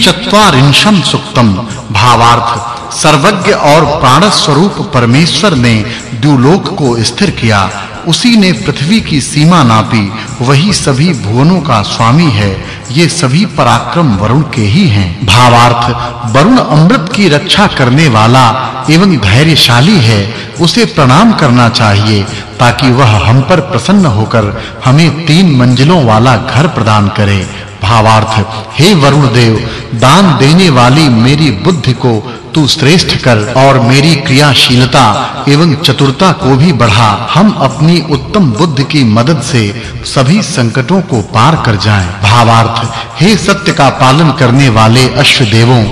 त्रिचत्वारिंशम सुक्तम भावार्थ सर्वज्ञ और प्राण स्वरूप परमेश्वर ने द्युलोक को स्थिर किया। उसी ने पृथ्वी की सीमा नापी। वही सभी भुवनों का स्वामी है। ये सभी पराक्रम वरुण के ही हैं। भावार्थ, वरुण अमृत की रक्षा करने वाला एवं धैर्यशाली है। उसे प्रणाम करना चाहिए, ताकि वह हम पर प्रसन्न होकर हमें तीन मंजिलों वाला घर प्रदान करे। भावार्थ, हे वरुण देव दान देने वाली मेरी बुद्धि को तू श्रेष्ठ कर और मेरी क्रियाशीलता एवं चतुरता को भी बढ़ा। हम अपनी उत्तम बुद्धि की मदद से सभी संकटों को पार कर जाएँ। भावार्थ, हे सत्य का पालन करने वाले अश्व देवों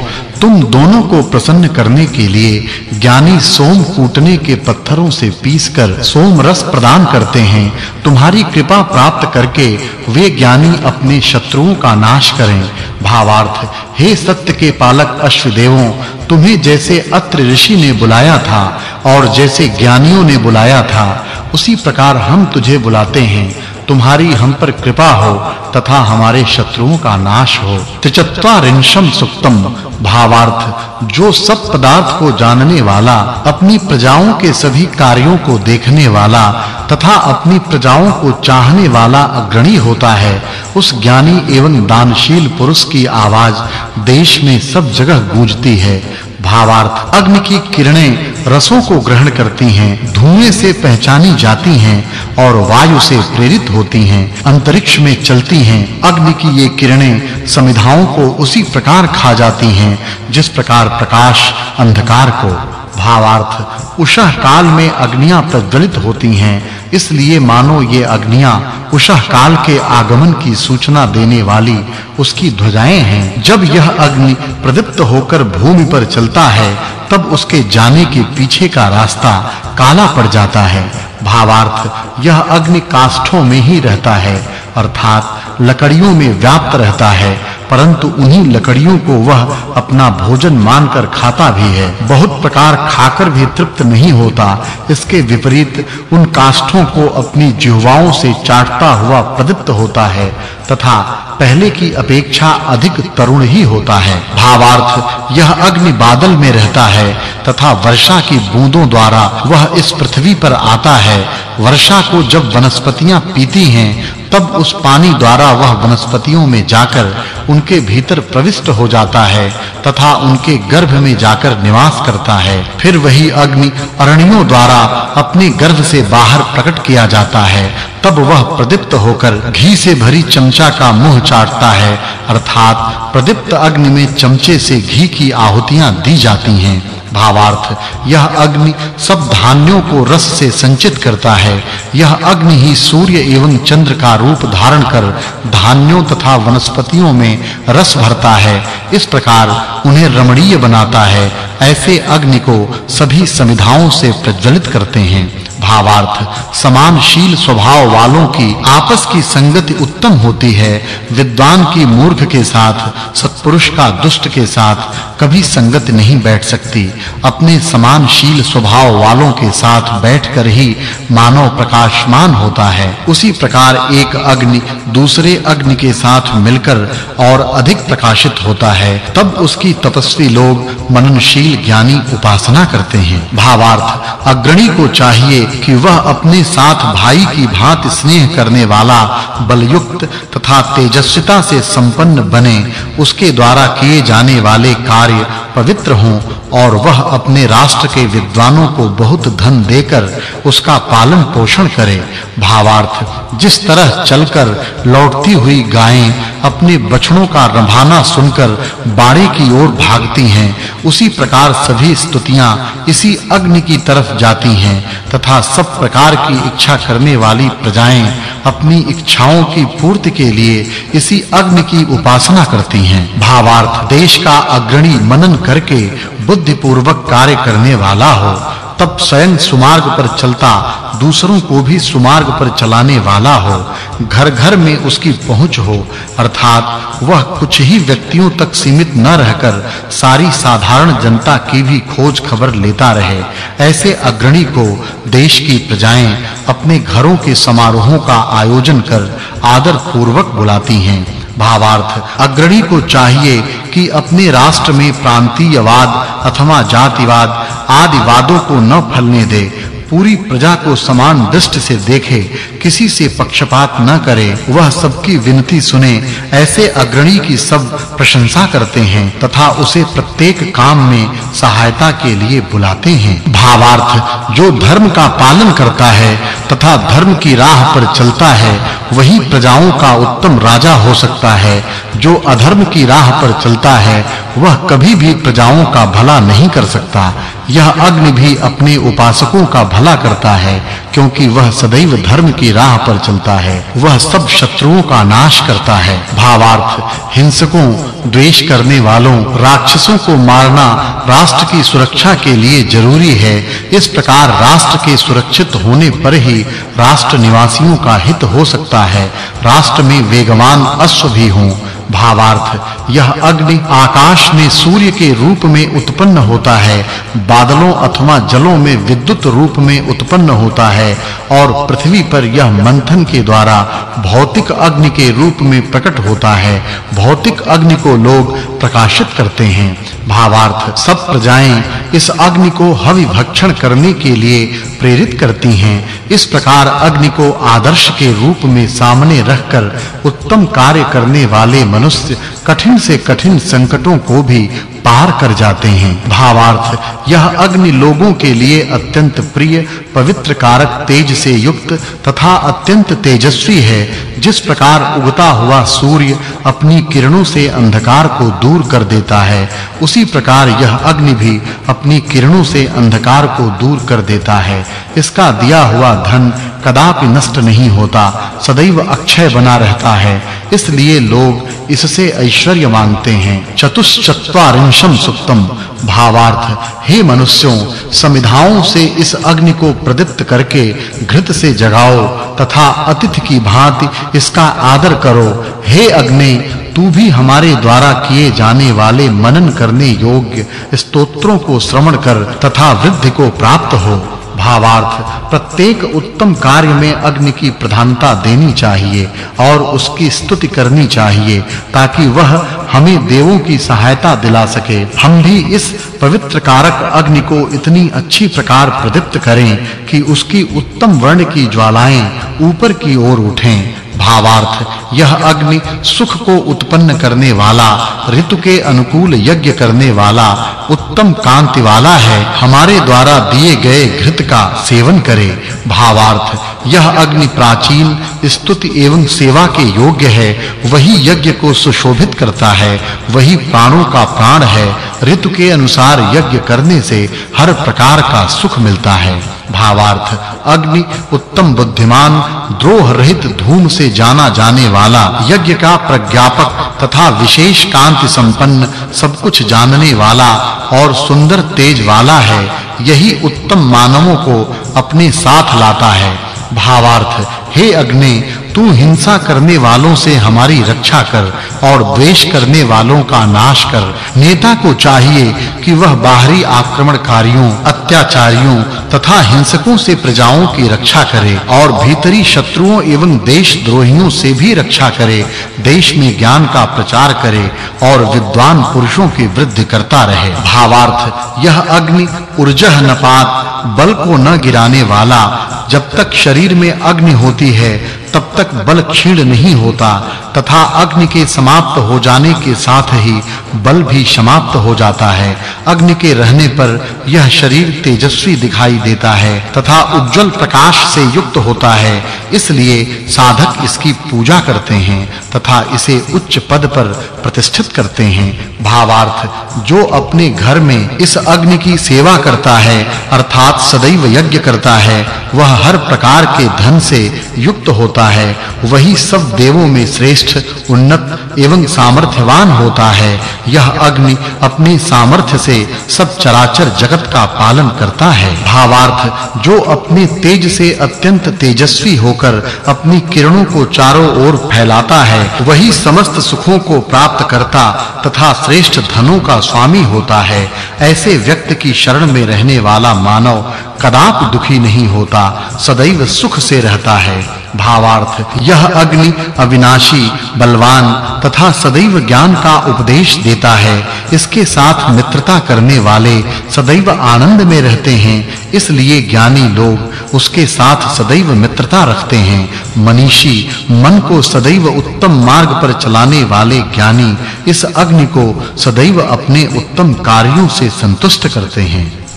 तुम दोनों को प्रसन्न करने के लिए ज्ञानी सोम कूटने के पत्थरों से पीसकर सोम रस प्रदान करते हैं। तुम्हारी कृपा प्राप्त करके वे ज्ञानी अपने शत्रुओं का नाश करें। भावार्थ, हे सत्य के पालक अश्वदेवों, तुम्हें जैसे अत्र ऋषि ने बुलाया था और जैसे ज्ञानियों ने बुलाया था, उसी प्रकार हम तुझे बुलाते हैं। तुम्हारी हम पर कृपा हो तथा हमारे शत्रुओं का नाश हो। त्रिचत्वारिंशम सुक्तम। भावार्थ, जो सब पदार्थ को जानने वाला, अपनी प्रजाओं के सभी कार्यों को देखने वाला, तथा अपनी प्रजाओं को चाहने वाला अग्रणी होता है, उस ज्ञानी एवं दानशील पुरुष की आवाज़ देश में सब जगह गूंजती है। भावार्थ अग्नि की किरणें रसों को ग्रहण करती हैं, धुएँ से पहचानी जाती हैं और वायु से प्रेरित होती हैं, अंतरिक्ष में चलती हैं। अग्नि की ये किरणें समिधाओं को उसी प्रकार खा जाती हैं, जिस प्रकार प्रकाश अंधकार को। भावार्थ उषः काल में अग्नियाँ प्रज्वलित होती हैं, इसलिए मानो ये अग्नियाँ उषः काल के आगमन की सूचना देने वाली उसकी ध्वजाएँ हैं। जब यह अग्नि प्रदीप्त होकर भूमि पर चलता है, तब उसके जाने के पीछे का रास्ता काला पड़ जाता है। भावार्थ, यह अग्नि काष्ठों में ही रहता है, अर्थात लकड़ियों में व्याप्त रहता है, परंतु उन्हीं लकड़ियों को वह अपना भोजन मानकर खाता भी है। बहुत प्रकार खाकर भी तृप्त नहीं होता। इसके विपरीत उन काष्ठों को अपनी जिह्वाओं से चाटता हुआ प्रदीप्त होता है, तथा पहले की अपेक्षा अधिक तरुण ही होता है। भावार्थ, यह अग्नि बादल में रहता है, तथा वर्षा की बूंदों द्वारा वह इस पृथ्वी पर आता है। वर्षा को जब वनस्पतियाँ पीती हैं तब उस पानी द्वारा वह वनस्पतियों में जाकर उनके भीतर प्रविष्ट हो जाता है तथा उनके गर्भ में जाकर निवास करता है। फिर वही अग्नि अरणियों द्वारा अपने गर्भ से बाहर प्रकट किया जाता है। तब वह प्रदीप्त होकर घी से भरी चमचा का मुँह चाटता है। अर्थात प्रदीप्त अग्नि में चमचे से घी की आहुतियाँ दी जाती हैं। भावार्थ। यह अग्नि सब धान्यों को रस से संचित करता है। यह अग्नि ही सूर्य एवं चंद्र का रूप धारण कर धान्यों तथा वनस्पतियों में रस भरता है। इस प्रकार उन्हें रमणीय बनाता है। ऐसे अग्नि को सभी समिधाओं से प्रज्वलित करते हैं। भावार्थ, समानशील स्वभाव वालों की, आपस की संगति उत्तम होती है, विद्वान की मूर्ख के साथ, सत्पुरुष का दुष्ट के साथ, कभी संगति नहीं बैठ सकती। अपने समानशील स्वभाव वालों के साथ बैठकर ही मानव प्रकाशमान होता है। उसी प्रकार एक अग्नि दूसरे अग्नि के साथ मिलकर और अधिक प्रकाशित होता है। तब उसकी तपस्वी लोग मननशील ज्ञानी उपासना करते हैं। भावार्थ, अग्रणी को चाहिए कि वह अपने साथ भाई की भांति स्नेह करने वाला, बलयुक्त तथा तेजस्विता से संपन्न बने, उसके द्वारा किए जाने वाले कार्य पवित्र हों और वह अपने राष्ट्र के विद्वानों को बहुत धन देकर उसका पालन पोषण करे। भावार्थ, जिस तरह चलकर लौटती हुई गायें अपने बछड़ों का रंभाना सुनकर बाड़े की ओर भागती हैं, उसी प्रकार सभी स्तुतियाँ इसी अग्नि की तरफ़ जाती हैं, तथा सब प्रकार की इच्छा करने वाली प्रजाएँ अपनी इच्छाओं की पूर्ति के लिए इसी अग्नि की उपासना करती हैं। भावार्थ, देश का अग्रणी मनन करके बुद्धि पूर्वक कार्य करने वाला हो, तब स्वयं सुमार्ग पर चलता दूसरों को भी सुमार्ग पर चलाने वाला हो, घर-घर में उसकी पहुँच हो, अर्थात वह कुछ ही व्यक्तियों तक सीमित न रहकर सारी साधारण जनता की भी खोज खबर लेता रहे, ऐसे अग्रणी को देश की प्रजाएँ अपने घरों के समारोहों का आयोजन कर आदर पूर्वक बुलाती हैं। भावार्थ, अग्रणी को चाहिए कि अपने राष्ट्र में प्रांतीयवाद अथवा जातिवाद आदि वादों को न फलने दे। पूरी प्रजा को समान दृष्टि से देखे, किसी से पक्षपात न करे, वह सबकी विनती सुने। ऐसे अग्रणी की सब प्रशंसा करते हैं, तथा उसे प्रत्येक काम में सहायता के लिए बुलाते हैं। भावार्थ, जो धर्म का पालन करता है, तथा धर्म की राह पर चलता है, वही प्रजाओं का उत्तम राजा हो सकता है। जो अधर्म की राह पर चलता है, वह कभी भी प्रजाओं का भला नहीं कर सकता। यह अग्नि भी अपने उपासकों का भला करता है, क्योंकि वह सदैव धर्म की राह पर चलता है। वह सब शत्रुओं का नाश करता है। भावार्थ, हिंसकों, द्वेष करने वालों, राक्षसों को मारना राष्ट्र की सुरक्षा के लिए ज़रूरी है। इस प्रकार राष्ट्र के सुरक्षित होने पर ही राष्ट्र निवासियों का हित हो सकता है। राष्ट्र में वेगवान अश्व भी हों। भावार्थ, यह अग्नि आकाश में सूर्य के रूप में उत्पन्न होता है, बादलों अथवा जलों में विद्युत रूप में उत्पन्न होता है, और पृथ्वी पर यह मंथन के द्वारा भौतिक अग्नि के रूप में प्रकट होता है। भौतिक अग्नि को लोग प्रकाशित करते हैं। भावार्थ, सब प्रजाएँ इस अग्नि को हवि भक्षण करने के लिए प्रेरित करती हैं। इस प्रकार अग्नि को आदर्श के रूप में सामने रखकर उत्तम कार्य करने वाले मनुष्य कठिन से कठिन संकटों को भी पार कर जाते हैं। भावार्थ, यह अग्नि लोगों के लिए अत्यंत प्रिय पवित्र कारक तेज से युक्त तथा अत्यंत तेजस्वी है, जिस प्रकार उगता हुआ सूर्य अपनी किरणों से अंधकार को दूर कर देता है, उसी प्रकार यह अग्नि भी अपनी किरणों से अंधकार को दूर कर देता है। इसका दिया हुआ धन कदापि नष्ट नहीं होता, सदैव अक्षय बना रहता है। इसलिए लोग इससे ऐश्वर्य मांगते हैं। चतुश्चत्वारिंशम सुक्तम। भावार्थ, हे मनुष्यों, समिधाओं से इस अग्नि को प्रदीप्त करके घृत से जगाओ, तथा अतिथि की भांति इसका आदर करो। हे अग्नि, तू भी हमारे द्वारा किए जाने वाले मनन करने योग्य स्तोत्रों को श्रवण कर तथा वृद्धि को प्राप्त हो। भावार्थ, प्रत्येक उत्तम कार्य में अग्नि की प्रधानता देनी चाहिए और उसकी स्तुति करनी चाहिए, ताकि वह हमें देवों की सहायता दिला सके। हम भी इस पवित्र कारक अग्नि को इतनी अच्छी प्रकार प्रदीप्त करें कि उसकी उत्तम वर्ण की ज्वालाएँ ऊपर की ओर उठें। भावार्थ यह अग्नि सुख को उत्पन्न करने वाला, ऋतु के अनुकूल यज्ञ करने वाला, उत्तम कांति वाला है। हमारे द्वारा दिए गए घृत का सेवन करे। भावार्थ, यह अग्नि प्राचीन स्तुति एवं सेवा के योग्य है। वही यज्ञ को सुशोभित करता है। वही प्राणों का प्राण है। ऋतु के अनुसार यज्ञ करने से हर प्रकार का सुख मिलता है। भावार्थ, अग्नि उत्तम बुद्धिमान द्रोह रहित धूम से जाना जाने वाला यज्ञ का प्रज्ञापक तथा विशेष कांति संपन्न सब कुछ जानने वाला और सुंदर तेज वाला है, यही उत्तम मानवों को अपने साथ लाता है। भावार्थ, हे अग्नि तू हिंसा करने वालों से हमारी रक्षा कर और द्वेष करने वालों का नाश कर। नेता को चाहिए कि वह बाहरी आक्रमणकारियों, अत्याचारियों तथा हिंसकों से प्रजाओं की रक्षा करे और भीतरी शत्रुओं एवं देशद्रोहियों से भी रक्षा करे, देश में ज्ञान का प्रचार करे और विद्वान पुरुषों की वृद्धि करता रहे। भावार्थ, यह अग्नि ऊर्जह नपात बल को न गिराने वाला, जब तक शरीर में अग्नि होती है तब तक बल क्षीण नहीं होता, तथा अग्नि के समाप्त हो जाने के साथ ही बल भी समाप्त हो जाता है। अग्नि के रहने पर यह शरीर तेजस्वी दिखाई देता है, तथा उज्जवल प्रकाश से युक्त होता है। इसलिए साधक इसकी पूजा करते हैं, तथा इसे उच्च पद पर प्रतिष्ठित करते हैं। भावार्थ, जो अपने घर में इस अग्नि की सेवा करता है, अर्थात सदैव यज्ञ करता है, वह हर प्रकार के धन से युक्त होता है। वही सब देवों में श्रेष्ठ, उन्नत एवं सामर्थ्यवान होता है। यह अग्नि अपनी सामर्थ्य से सब चराचर जगत का पालन करता है। भावार्थ, जो अपने तेज से अत्यंत तेजस्वी होकर अपनी किरणों को चारों ओर फैलाता है, वही समस्त सुखों को प्राप्त करता तथा श्रेष्ठ धनों का स्वामी होता है। ऐसे व्यक्ति की शरण में रहने वाला मानव कदापि दुखी नहीं होता, सदैव सुख से रहता है। भावार्थ, यह अग्नि अविनाशी, बलवान तथा सदैव ज्ञान का उपदेश देता है। इसके साथ मित्रता करने वाले सदैव आनंद में रहते हैं, इसलिए ज्ञानी लोग उसके साथ सदैव मित्रता रखते हैं। मनीषी, मन को सदैव उत्तम मार्ग पर चलाने वाले ज्ञानी इस अग्नि को सदैव अपने उत्तम कार्यों से संतुष्ट करते हैं।